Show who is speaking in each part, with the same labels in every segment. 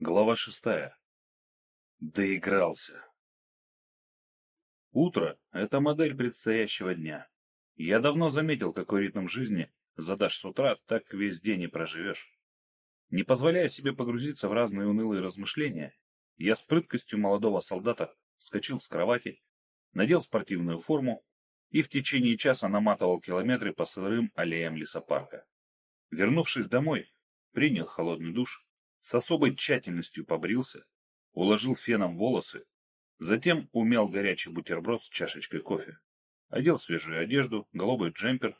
Speaker 1: Глава шестая. Доигрался. Утро — это модель предстоящего дня. Я давно заметил, какой ритм жизни задашь с утра, так весь день и проживешь. Не позволяя себе погрузиться в разные унылые размышления, я с прыткостью молодого солдата вскочил с кровати, надел спортивную форму и в течение часа наматывал километры по сырым аллеям лесопарка. Вернувшись домой, принял холодный душ, с особой тщательностью побрился, уложил феном волосы, затем умял горячий бутерброд с чашечкой кофе, одел свежую одежду, голубой джемпер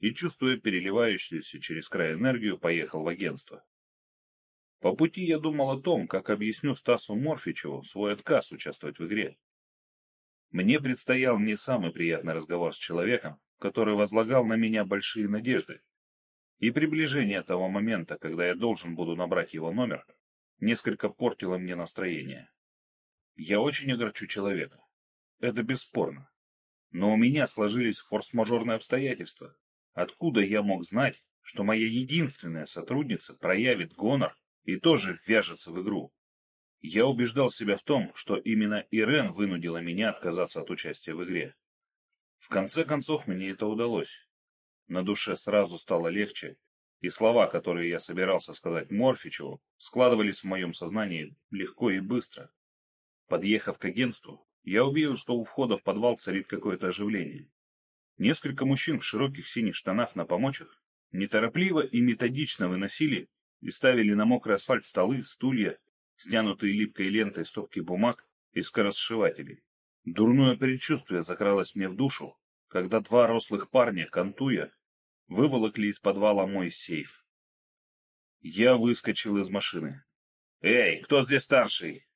Speaker 1: и, чувствуя переливающуюся через край энергию, поехал в агентство. По пути я думал о том, как объясню Стасу Морфичеву свой отказ участвовать в игре. Мне предстоял не самый приятный разговор с человеком, который возлагал на меня большие надежды. И приближение того момента, когда я должен буду набрать его номер, несколько портило мне настроение. Я очень огорчу человека. Это бесспорно. Но у меня сложились форс-мажорные обстоятельства. Откуда я мог знать, что моя единственная сотрудница проявит гонор и тоже ввяжется в игру? Я убеждал себя в том, что именно Ирен вынудила меня отказаться от участия в игре. В конце концов, мне это удалось. На душе сразу стало легче, и слова, которые я собирался сказать Морфичеву, складывались в моем сознании легко и быстро. Подъехав к агентству, я увидел, что у входа в подвал царит какое-то оживление. Несколько мужчин в широких синих штанах на помочах неторопливо и методично выносили и ставили на мокрый асфальт столы, стулья стянутые липкой лентой стопки бумаг и скоросшивателей. Дурное предчувствие закралось мне в душу, когда два рослых парня, кантуя, выволокли из подвала мой сейф. Я выскочил из машины. «Эй, кто здесь старший?»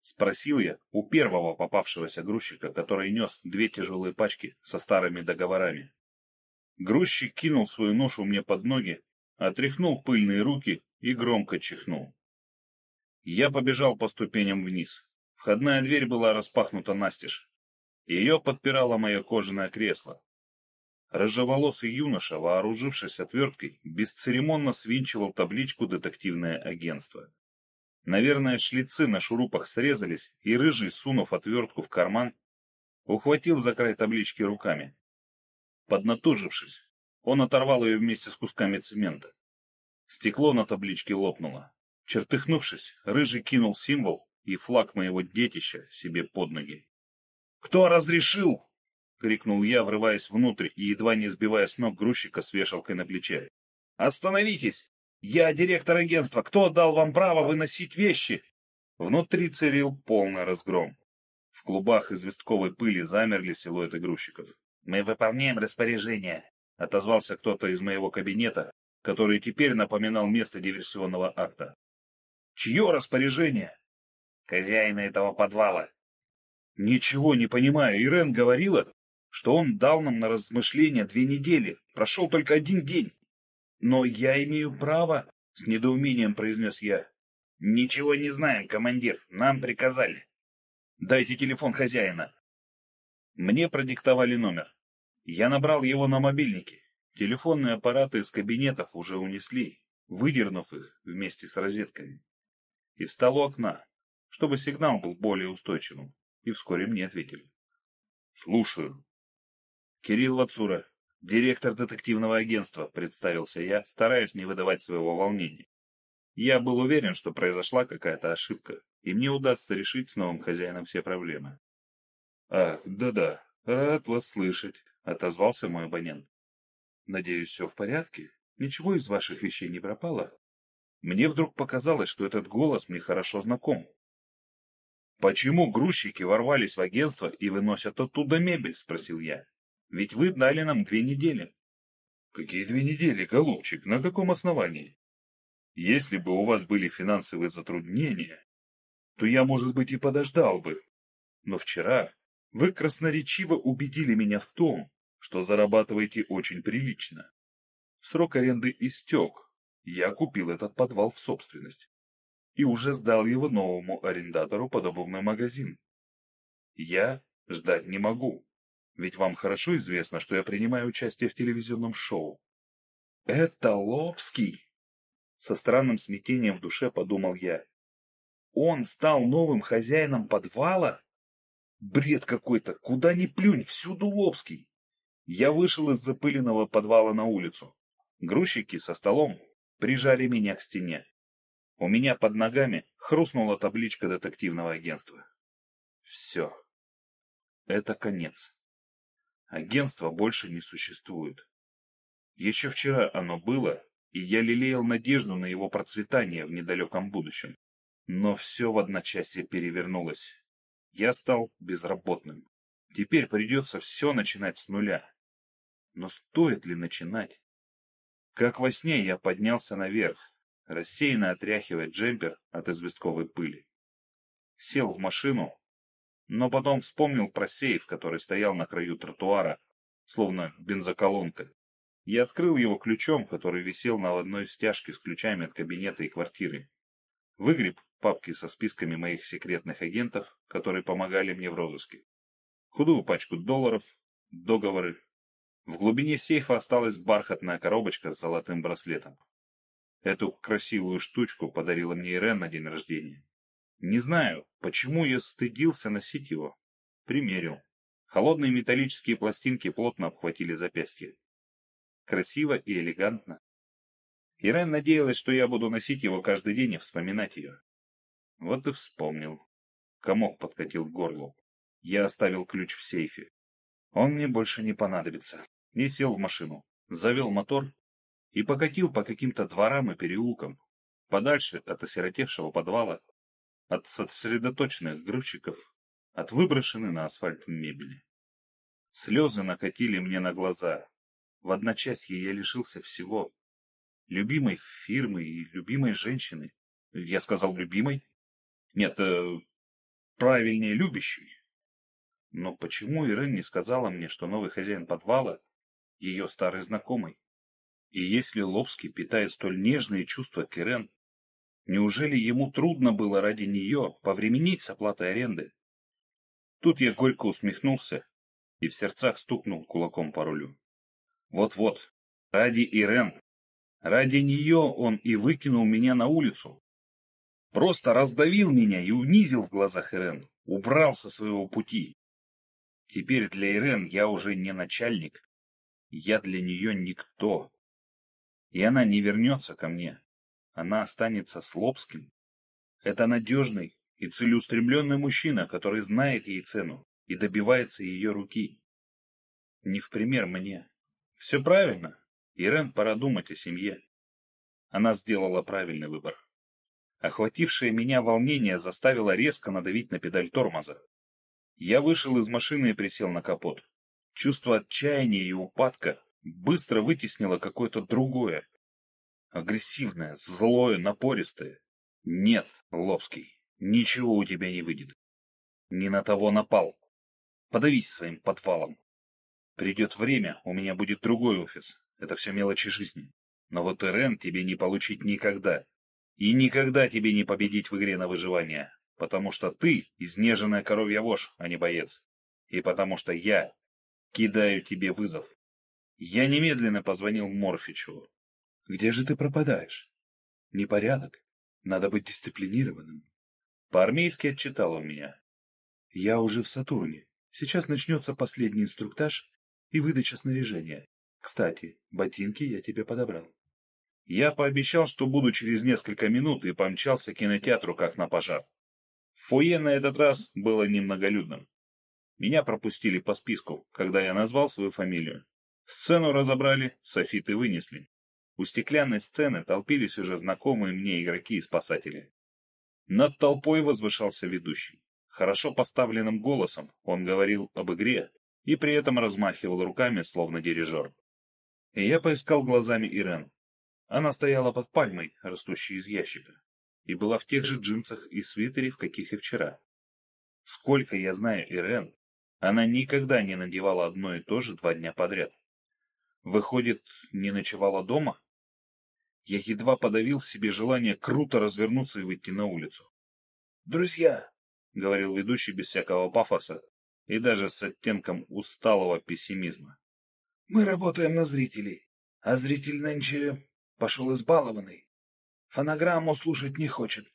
Speaker 1: Спросил я у первого попавшегося грузчика, который нес две тяжелые пачки со старыми договорами. Грузчик кинул свою ношу мне под ноги, отряхнул пыльные руки и громко чихнул. Я побежал по ступеням вниз. Входная дверь была распахнута настежь. Ее подпирало мое кожаное кресло. Рыжеволосый юноша, вооружившись отверткой, бесцеремонно свинчивал табличку «Детективное агентство». Наверное, шлицы на шурупах срезались, и рыжий, сунув отвертку в карман, ухватил за край таблички руками. Поднатужившись, он оторвал ее вместе с кусками цемента. Стекло на табличке лопнуло. Чертыхнувшись, Рыжий кинул символ и флаг моего детища себе под ноги. «Кто разрешил?» — крикнул я, врываясь внутрь и едва не сбивая с ног грузчика с вешалкой на плече. «Остановитесь! Я директор агентства. Кто дал вам право выносить вещи?» Внутри царил полный разгром. В клубах известковой пыли замерли силуэты грузчиков. «Мы выполняем распоряжение», — отозвался кто-то из моего кабинета, который теперь напоминал место диверсионного акта. Чье распоряжение? Хозяина этого подвала. Ничего не понимаю. Ирен говорила, что он дал нам на размышление две недели. Прошел только один день. Но я имею право, с недоумением произнес я. Ничего не знаем, командир. Нам приказали. Дайте телефон хозяина. Мне продиктовали номер. Я набрал его на мобильнике. Телефонные аппараты из кабинетов уже унесли, выдернув их вместе с розетками и встал у окна, чтобы сигнал был более устойчивым, и вскоре мне ответили. «Слушаю». «Кирилл Вацура, директор детективного агентства», — представился я, стараясь не выдавать своего волнения. Я был уверен, что произошла какая-то ошибка, и мне удастся решить с новым хозяином все проблемы. «Ах, да-да, рад вас слышать», — отозвался мой абонент. «Надеюсь, все в порядке? Ничего из ваших вещей не пропало?» Мне вдруг показалось, что этот голос мне хорошо знаком. «Почему грузчики ворвались в агентство и выносят оттуда мебель?» — спросил я. «Ведь вы дали нам две недели». «Какие две недели, голубчик? На каком основании?» «Если бы у вас были финансовые затруднения, то я, может быть, и подождал бы. Но вчера вы красноречиво убедили меня в том, что зарабатываете очень прилично. Срок аренды истек, я купил этот подвал в собственность и уже сдал его новому арендатору под обувной магазин. Я ждать не могу, ведь вам хорошо известно, что я принимаю участие в телевизионном шоу. Это Лобский! Со странным смятением в душе подумал я Он стал новым хозяином подвала? Бред какой-то, куда ни плюнь, всюду Лобский. Я вышел из запыленного подвала на улицу. Грузчики со столом прижали меня к стене. У меня под ногами хрустнула табличка детективного агентства. Все. Это конец. Агентства больше не существует. Еще вчера оно было, и я лелеял надежду на его процветание в недалеком будущем. Но все в одночасье перевернулось. Я стал безработным. Теперь придется все начинать с нуля. Но стоит ли начинать? Как во сне я поднялся наверх, рассеянно отряхивая джемпер от известковой пыли. Сел в машину, но потом вспомнил про сейф, который стоял на краю тротуара, словно бензоколонка. Я открыл его ключом, который висел на одной стяжке с ключами от кабинета и квартиры. Выгреб папки со списками моих секретных агентов, которые помогали мне в розыске. Худую пачку долларов, договоры. В глубине сейфа осталась бархатная коробочка с золотым браслетом. Эту красивую штучку подарила мне Ирен на день рождения. Не знаю, почему я стыдился носить его. Примерил. Холодные металлические пластинки плотно обхватили запястье. Красиво и элегантно. Ирен надеялась, что я буду носить его каждый день и вспоминать ее. Вот и вспомнил. Комок подкатил к горлу. Я оставил ключ в сейфе. Он мне больше не понадобится. И сел в машину. Завел мотор и покатил по каким-то дворам и переулкам, подальше от осиротевшего подвала, от сосредоточенных грузчиков, от выброшенной на асфальт мебели. Слезы накатили мне на глаза. В одночасье я лишился всего. Любимой фирмы и любимой женщины. Я сказал любимой? Нет, э, правильнее любящей. Но почему Ирен не сказала мне, что новый хозяин подвала — ее старый знакомый? И если Лобский питает столь нежные чувства к Ирен, неужели ему трудно было ради нее повременить с оплатой аренды? Тут я горько усмехнулся и в сердцах стукнул кулаком по рулю. Вот-вот, ради Ирен, ради нее он и выкинул меня на улицу. Просто раздавил меня и унизил в глазах Ирен, убрал со своего пути. Теперь для Ирен я уже не начальник, я для нее никто. И она не вернется ко мне. Она останется с Лобским. Это надежный и целеустремленный мужчина, который знает ей цену и добивается ее руки. Не в пример мне. Все правильно. Ирен пора думать о семье. Она сделала правильный выбор. Охватившее меня волнение заставило резко надавить на педаль тормоза. Я вышел из машины и присел на капот. Чувство отчаяния и упадка быстро вытеснило какое-то другое. Агрессивное, злое, напористое. Нет, Лобский, ничего у тебя не выйдет. Не на того напал. Подавись своим подвалом. Придет время, у меня будет другой офис. Это все мелочи жизни. Но вот РН тебе не получить никогда. И никогда тебе не победить в игре на выживание. Потому что ты изнеженная коровья вошь, а не боец. И потому что я кидаю тебе вызов. Я немедленно позвонил Морфичеву. «Где же ты пропадаешь?» «Непорядок. Надо быть дисциплинированным». По-армейски отчитал он меня. «Я уже в Сатурне. Сейчас начнется последний инструктаж и выдача снаряжения. Кстати, ботинки я тебе подобрал». Я пообещал, что буду через несколько минут, и помчался к кинотеатру как на пожар. Фойе на этот раз было немноголюдным. Меня пропустили по списку, когда я назвал свою фамилию. Сцену разобрали, софиты вынесли. У стеклянной сцены толпились уже знакомые мне игроки и спасатели. Над толпой возвышался ведущий. Хорошо поставленным голосом он говорил об игре и при этом размахивал руками, словно дирижер. И я поискал глазами Ирен. Она стояла под пальмой, растущей из ящика, и была в тех же джинсах и свитере, в каких и вчера. Сколько я знаю Ирен, она никогда не надевала одно и то же два дня подряд. Выходит, не ночевала дома? Я едва подавил в себе желание круто развернуться и выйти на улицу. «Друзья!» — говорил ведущий без всякого пафоса и даже с оттенком усталого пессимизма. «Мы работаем на зрителей, а зритель нынче пошел избалованный. Фонограмму слушать не хочет.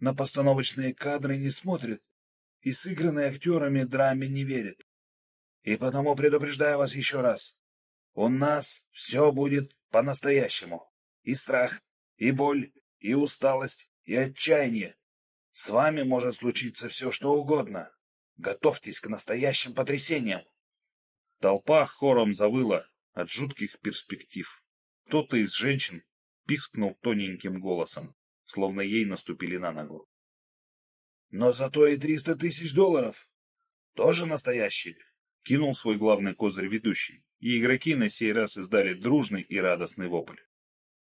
Speaker 2: на постановочные кадры не смотрит и сыгранные актерами драме не верит. И потому предупреждаю вас еще раз. У нас все будет по-настоящему. И страх, и боль, и усталость, и отчаяние. С вами может случиться все, что угодно. Готовьтесь к настоящим потрясениям.
Speaker 1: Толпа хором завыла от жутких перспектив. Кто-то из женщин пискнул тоненьким голосом, словно ей наступили на ногу.
Speaker 2: Но зато и триста тысяч долларов. Тоже настоящие.
Speaker 1: Кинул свой главный козырь ведущий, и игроки на сей раз издали дружный и радостный вопль.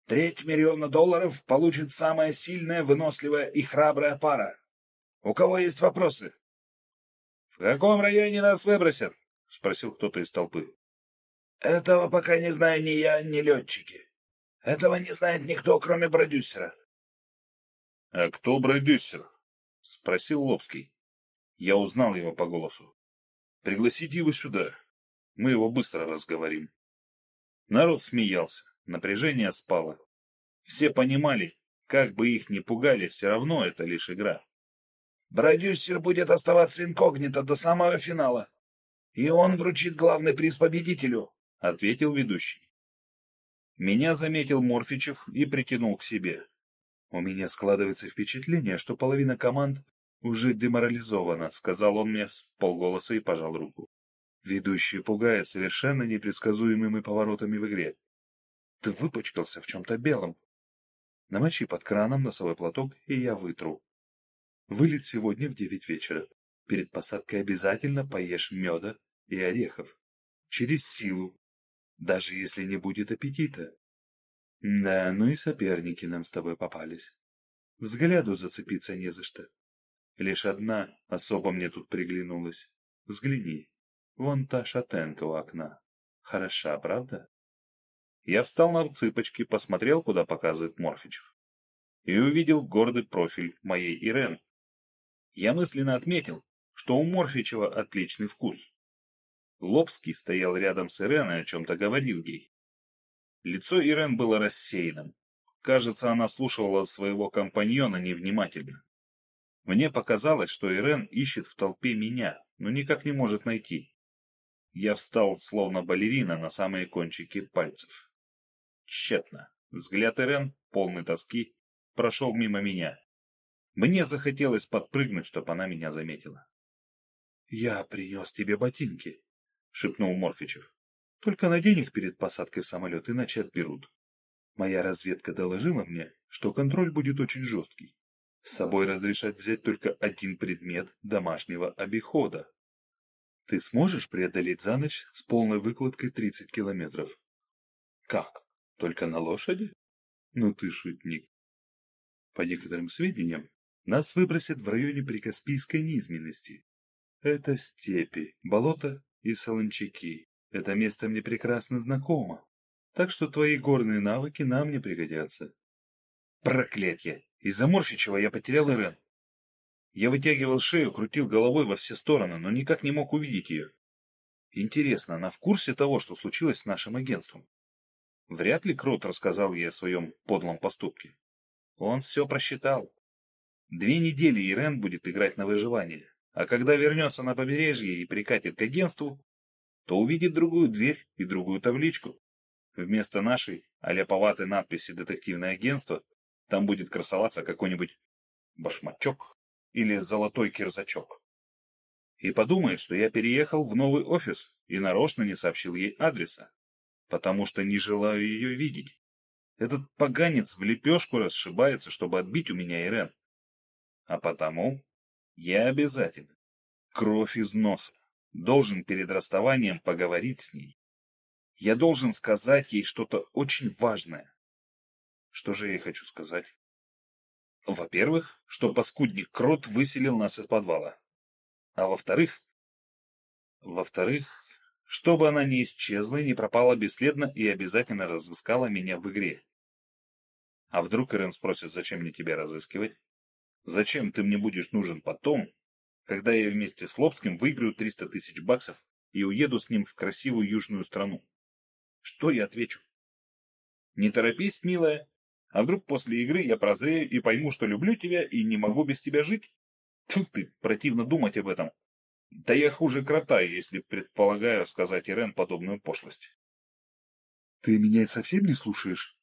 Speaker 2: Треть миллиона долларов получит самая сильная, выносливая и храбрая пара. У кого есть вопросы?
Speaker 1: — В каком районе нас выбросят? — спросил кто-то из толпы.
Speaker 2: — Этого пока не знаю ни я, ни летчики. Этого не знает никто, кроме продюсера.
Speaker 1: — А кто продюсер? — спросил Лобский. Я узнал его по голосу. — Пригласите его сюда. Мы его быстро разговорим. Народ смеялся, напряжение спало. Все понимали, как бы их ни пугали, все равно это лишь игра.
Speaker 2: Продюсер будет оставаться инкогнито до самого финала. И он вручит главный приз победителю, —
Speaker 1: ответил ведущий. Меня заметил Морфичев и притянул к себе. У меня складывается впечатление, что половина команд уже деморализована, — сказал он мне с полголоса и пожал руку. Ведущий пугает совершенно непредсказуемыми поворотами в игре. Ты выпачкался в чем-то белом. Намочи под краном носовой платок, и я вытру. Вылет сегодня в девять вечера. Перед посадкой обязательно поешь меда и орехов. Через силу. Даже если не будет аппетита. Да, ну и соперники нам с тобой попались. Взгляду зацепиться не за что. Лишь одна особо мне тут приглянулась. Взгляни. Вон та шатенка у окна. Хороша, правда? Я встал на цыпочки, посмотрел, куда показывает Морфичев. И увидел гордый профиль моей Ирен. Я мысленно отметил, что у Морфичева отличный вкус. Лобский стоял рядом с Ирен и о чем-то говорил ей. Лицо Ирен было рассеянным. Кажется, она слушала своего компаньона невнимательно. Мне показалось, что Ирен ищет в толпе меня, но никак не может найти. Я встал, словно балерина, на самые кончики пальцев. Тщетно. Взгляд Ирен, полный тоски, прошел мимо меня. Мне захотелось подпрыгнуть, чтобы она меня заметила. — Я принес тебе ботинки, — шепнул Морфичев. Только надень их перед посадкой в самолет, иначе отберут. Моя разведка доложила мне, что контроль будет очень жесткий. С собой разрешат взять только один предмет домашнего обихода. Ты сможешь преодолеть за ночь с полной выкладкой 30 километров? Как? Только на лошади? Ну ты шутник. По некоторым сведениям, нас выбросят в районе Прикаспийской низменности. Это степи, болота и солончаки. Это место мне прекрасно знакомо, так что твои горные навыки нам не пригодятся. Проклятье! Из-за Морфичева я потерял Ирен. Я вытягивал шею, крутил головой во все стороны, но никак не мог увидеть ее. Интересно, она в курсе того, что случилось с нашим агентством? Вряд ли Крот рассказал ей о своем подлом поступке. Он все просчитал. Две недели Ирен будет играть на выживание, а когда вернется на побережье и прикатит к агентству, то увидит другую дверь и другую табличку. Вместо нашей аляповатой надписи «Детективное агентство» там будет красоваться какой-нибудь башмачок или золотой кирзачок. И подумает, что я переехал в новый офис и нарочно не сообщил ей адреса, потому что не желаю ее видеть. Этот поганец в лепешку расшибается, чтобы отбить у меня Ирен. А потому я обязательно, кровь из носа, Должен перед расставанием поговорить с ней. Я должен сказать ей что-то очень важное. Что же я ей хочу сказать? Во-первых, что паскудник Крот выселил нас из подвала. А во-вторых... Во-вторых, чтобы она не исчезла и не пропала бесследно и обязательно разыскала меня в игре. А вдруг Ирен спросит, зачем мне тебя разыскивать? Зачем ты мне будешь нужен потом, когда я вместе с Лобским выиграю 300 тысяч баксов и уеду с ним в красивую южную страну. Что я отвечу? Не торопись, милая. А вдруг после игры я прозрею и пойму, что люблю тебя и не могу без тебя жить? Тут ты, противно думать об этом. Да я хуже крота, если предполагаю сказать Ирен подобную пошлость.
Speaker 2: — Ты меня совсем не слушаешь?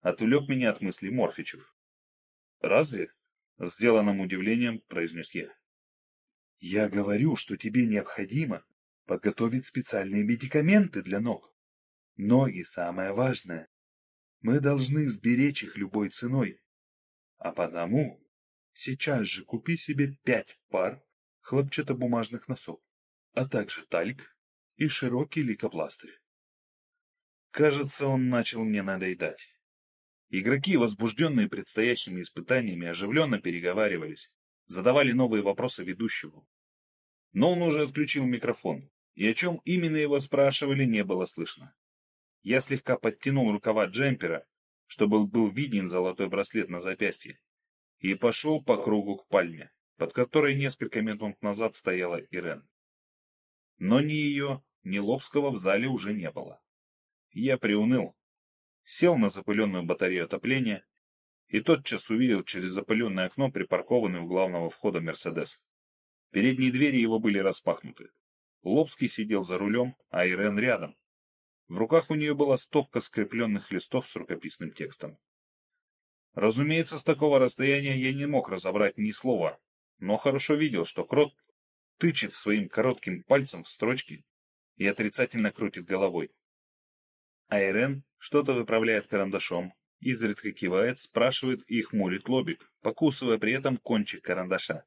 Speaker 1: Отвлек меня от мыслей Морфичев. — Разве? — сделанным удивлением произнес я.
Speaker 2: — Я говорю, что тебе необходимо подготовить специальные медикаменты для ног. Ноги самое важное. Мы должны сберечь их любой ценой. А потому сейчас же купи себе пять пар хлопчатобумажных носов, а также тальк и широкий лейкопластырь.
Speaker 1: Кажется, он начал мне надоедать. Игроки, возбужденные предстоящими испытаниями, оживленно переговаривались, задавали новые вопросы ведущему. Но он уже отключил микрофон, и о чем именно его спрашивали, не было слышно. Я слегка подтянул рукава джемпера, чтобы был виден золотой браслет на запястье, и пошел по кругу к пальме, под которой несколько минут назад стояла Ирен. Но ни ее, ни Лобского в зале уже не было. Я приуныл, сел на запыленную батарею отопления и тотчас увидел через запыленное окно припаркованный у главного входа Мерседес. Передние двери его были распахнуты. Лобский сидел за рулем, а Ирен рядом. В руках у нее была стопка скрепленных листов с рукописным текстом. Разумеется, с такого расстояния я не мог разобрать ни слова, но хорошо видел, что Крот тычет своим коротким пальцем в строчки и отрицательно крутит головой. А Ирен что-то выправляет карандашом, изредка кивает, спрашивает и хмурит лобик, покусывая при этом кончик карандаша.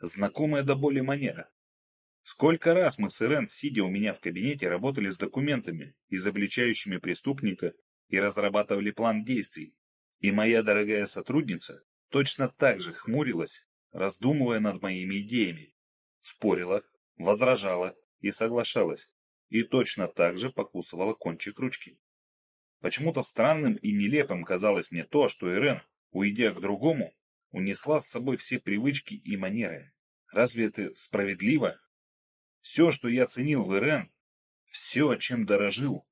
Speaker 1: Знакомая до боли манера. Сколько раз мы с Ирен, сидя у меня в кабинете, работали с документами, изобличающими преступника, и разрабатывали план действий. И моя дорогая сотрудница точно так же хмурилась, раздумывая над моими идеями. Спорила, возражала и соглашалась. И точно так же покусывала кончик ручки. Почему-то странным и нелепым казалось мне то, что Ирен, уйдя к другому, унесла с собой все привычки и манеры. Разве это справедливо? Все, что я ценил в Ирен, все, чем дорожил,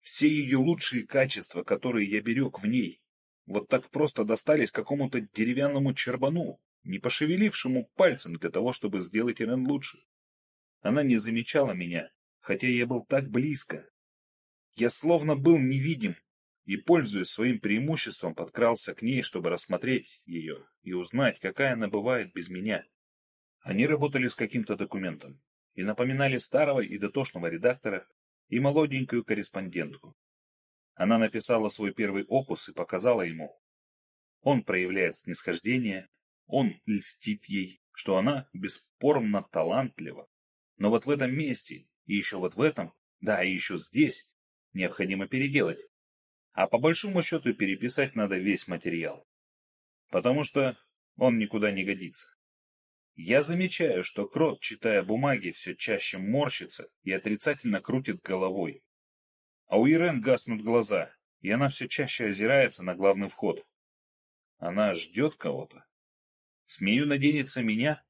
Speaker 1: все ее лучшие качества, которые я берег в ней, вот так просто достались какому-то деревянному чербану, не пошевелившему пальцем для того, чтобы сделать Ирен лучше. Она не замечала меня, хотя я был так близко. Я словно был невидим и, пользуясь своим преимуществом, подкрался к ней, чтобы рассмотреть ее и узнать, какая она бывает без меня. Они работали с каким-то документом и напоминали старого и дотошного редактора и молоденькую корреспондентку. Она написала свой первый опус и показала ему. Он проявляет снисхождение, он льстит ей, что она бесспорно талантлива. Но вот в этом месте, и еще вот в этом, да, и еще здесь, необходимо переделать. А по большому счету переписать надо весь материал. Потому что он никуда не годится. Я замечаю, что Крот, читая бумаги, все чаще морщится и отрицательно крутит головой. А у Ирен гаснут глаза, и она все чаще озирается на главный вход. Она ждет кого-то. Смею наденется меня?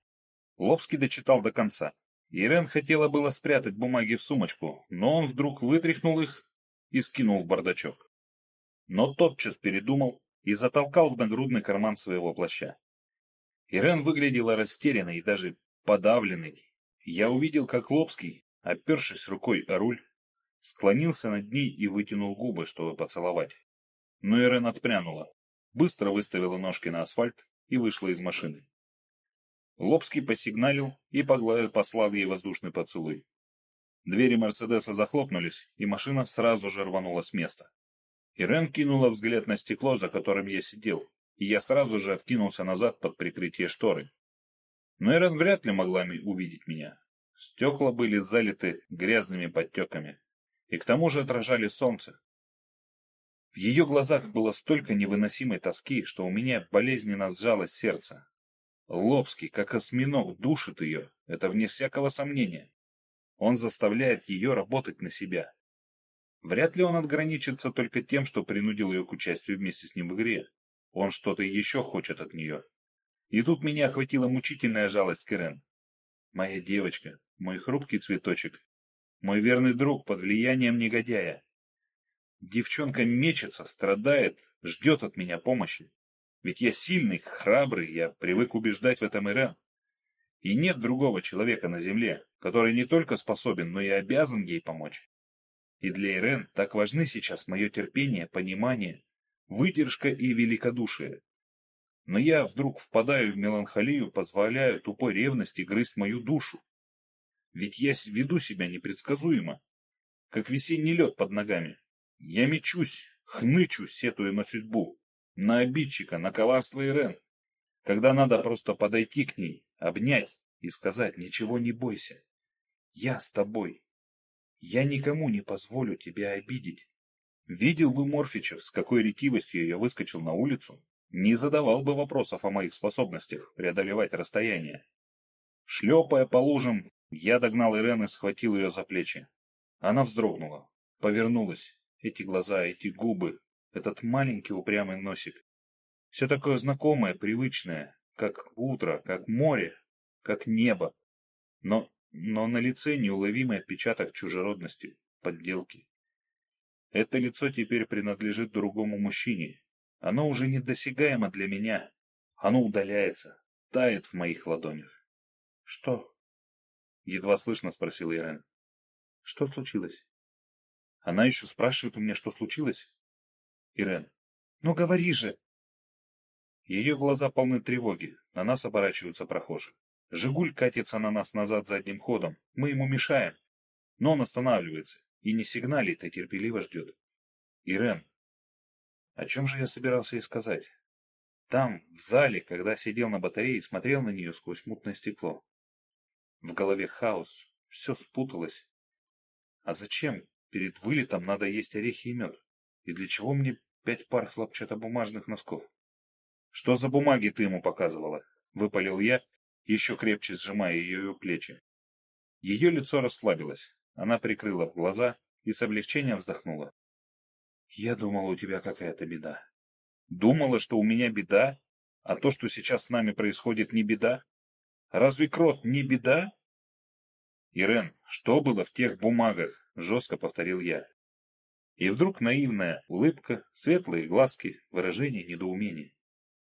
Speaker 1: Лобский дочитал до конца. Ирен хотела было спрятать бумаги в сумочку, но он вдруг вытряхнул их и скинул в бардачок. Но тотчас передумал и затолкал в нагрудный карман своего плаща. Ирен выглядела растерянной и даже подавленной. Я увидел, как Лобский, опершись рукой о руль, склонился над ней и вытянул губы, чтобы поцеловать. Но Ирен отпрянула, быстро выставила ножки на асфальт и вышла из машины. Лобский посигналил и послал ей воздушный поцелуй. Двери Мерседеса захлопнулись, и машина сразу же рванула с места. Ирен кинула взгляд на стекло, за которым я сидел, и я сразу же откинулся назад под прикрытие шторы. Но Эрен вряд ли могла увидеть меня. Стекла были залиты грязными подтеками, и к тому же отражали солнце. В ее глазах было столько невыносимой тоски, что у меня болезненно сжалось сердце. Лобский, как осьминог, душит ее, это вне всякого сомнения. Он заставляет ее работать на себя. Вряд ли он отграничится только тем, что принудил ее к участию вместе с ним в игре. Он что-то еще хочет от нее. И тут меня охватила мучительная жалость к. Моя девочка, мой хрупкий цветочек, мой верный друг под влиянием негодяя. Девчонка мечется, страдает, ждет от меня помощи. Ведь я сильный, храбрый, я привык убеждать в этом Ирен. И нет другого человека на земле, который не только способен, но и обязан ей помочь. И для Ирен так важны сейчас мое терпение, понимание, выдержка и великодушие. Но я вдруг впадаю в меланхолию, позволяю тупой ревности грызть мою душу. Ведь я веду себя непредсказуемо, как весенний лед под ногами. Я мечусь, хнычу, сетуя на судьбу, на обидчика, на коварство Ирен, когда надо просто подойти к ней, обнять и сказать «Ничего не бойся, я с тобой, я никому не позволю тебя обидеть». Видел бы Морфичев, с какой ретивостью я выскочил на улицу, не задавал бы вопросов о моих способностях преодолевать расстояние. Шлепая по лужам, я догнал Ирен и схватил ее за плечи. Она вздрогнула, повернулась. Эти глаза, эти губы, этот маленький упрямый носик. Все такое знакомое, привычное, как утро, как море, как небо. Но, но на лице неуловимый отпечаток чужеродности, подделки. Это лицо теперь принадлежит другому мужчине. Оно уже недосягаемо для меня. Оно удаляется, тает в моих ладонях. — Что? — едва слышно спросил Ирен. — Что случилось? Она еще спрашивает у меня, что случилось? Ирен. — Ну говори же! Ее глаза полны тревоги. На нас оборачиваются прохожие. Жигуль катится на нас назад задним ходом. Мы ему мешаем. Но он останавливается и не сигналит, а терпеливо ждет. Ирен. О чем же я собирался ей сказать? Там, в зале, когда сидел на батарее, смотрел на нее сквозь мутное стекло. В голове хаос, все спуталось. А зачем перед вылетом надо есть орехи и мед? И для чего мне пять пар хлопчатобумажных носков? Что за бумаги ты ему показывала? Выпалил я, еще крепче сжимая ее плечи. Ее лицо расслабилось. Она прикрыла глаза и с облегчением вздохнула. Я думала, у тебя какая-то беда. Думала, что у меня беда? А то, что сейчас с нами происходит, не беда? Разве крот не беда? Ирен, что было в тех бумагах? Жестко повторил я. И вдруг наивная улыбка, светлые глазки, выражение недоумения.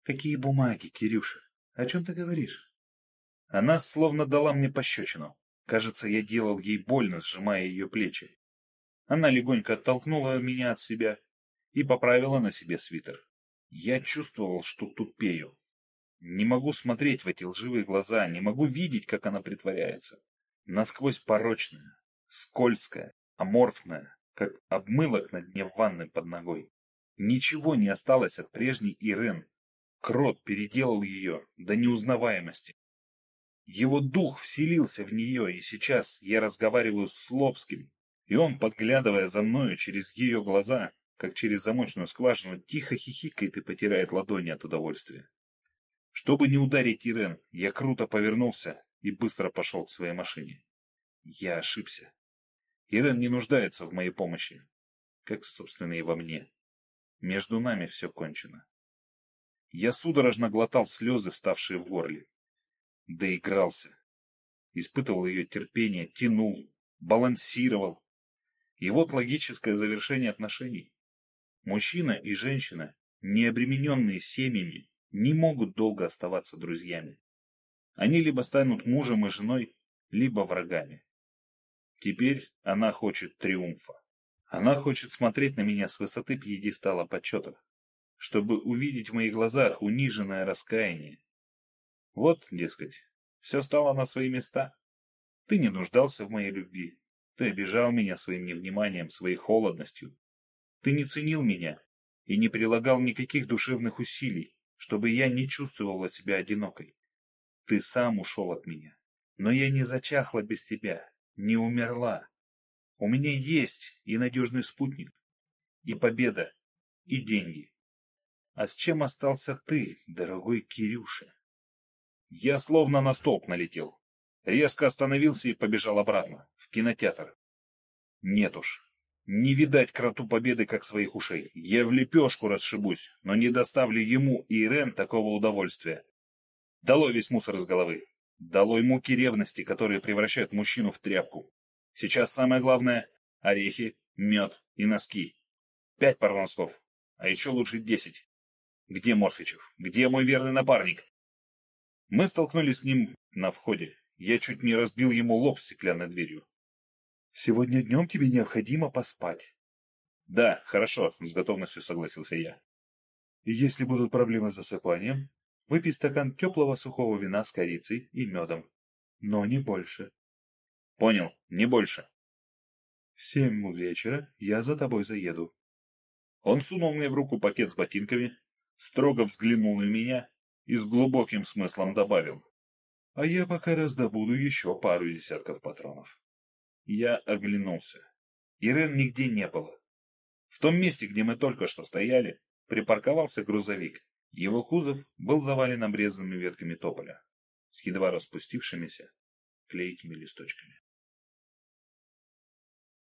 Speaker 1: Какие бумаги, Кирюша? О чем ты говоришь? Она словно дала мне пощечину. Кажется, я делал ей больно, сжимая ее плечи. Она легонько оттолкнула меня от себя и поправила на себе свитер. Я чувствовал, что тупею. Не могу смотреть в эти лживые глаза, не могу видеть, как она притворяется. Насквозь порочная, скользкая, аморфная, как обмылок на дне ванны под ногой. Ничего не осталось от прежней Ирен. Крот переделал ее до неузнаваемости. Его дух вселился в нее, и сейчас я разговариваю с Лобским, и он, подглядывая за мною через ее глаза, как через замочную скважину, тихо хихикает и потирает ладони от удовольствия. Чтобы не ударить Ирен, я круто повернулся и быстро пошел к своей машине. Я ошибся. Ирен не нуждается в моей помощи, как, собственно, и во мне. Между нами все кончено. Я судорожно глотал слезы, вставшие в горле доигрался. Испытывал ее терпение, тянул, балансировал. И вот логическое завершение отношений. Мужчина и женщина, не обремененные семьями, не могут долго оставаться друзьями. Они либо станут мужем и женой, либо врагами. Теперь она хочет триумфа. Она хочет смотреть на меня с высоты пьедестала почета, чтобы увидеть в моих глазах униженное раскаяние, вот, дескать, все стало на свои места. Ты не нуждался в моей любви. Ты обижал меня своим невниманием, своей холодностью. Ты не ценил меня и не прилагал никаких душевных усилий, чтобы я не чувствовала себя одинокой. Ты сам ушел от меня. Но я не зачахла без тебя, не умерла. У меня есть и надежный спутник, и победа, и деньги. А с чем остался ты, дорогой Кирюша? Я словно на столб налетел. Резко остановился и побежал обратно, в кинотеатр. Нет уж, не видать кроту победы, как своих ушей. Я в лепешку расшибусь, но не доставлю ему и Ирен такого удовольствия. Долой весь мусор из головы. Долой муки ревности, которые превращают мужчину в тряпку. Сейчас самое главное — орехи, мед и носки. Пять парносков, а еще лучше десять. Где Морфичев? Где мой верный напарник? Мы столкнулись с ним на входе. Я чуть не разбил ему лоб стеклянной дверью.
Speaker 2: Сегодня днем тебе необходимо поспать.
Speaker 1: Да, хорошо, с готовностью согласился я.
Speaker 2: И если будут проблемы с засыпанием, выпей стакан теплого сухого вина с корицей и медом. Но не больше.
Speaker 1: Понял, не больше.
Speaker 2: В семь вечера я за тобой заеду.
Speaker 1: Он сунул мне в руку пакет с ботинками, строго взглянул на меня и с глубоким смыслом добавил.
Speaker 2: А я пока раздобуду еще пару десятков патронов.
Speaker 1: Я оглянулся. Ирен нигде не было. В том месте, где мы только что стояли, припарковался грузовик. Его кузов был завален обрезанными ветками тополя с едва распустившимися клейкими листочками.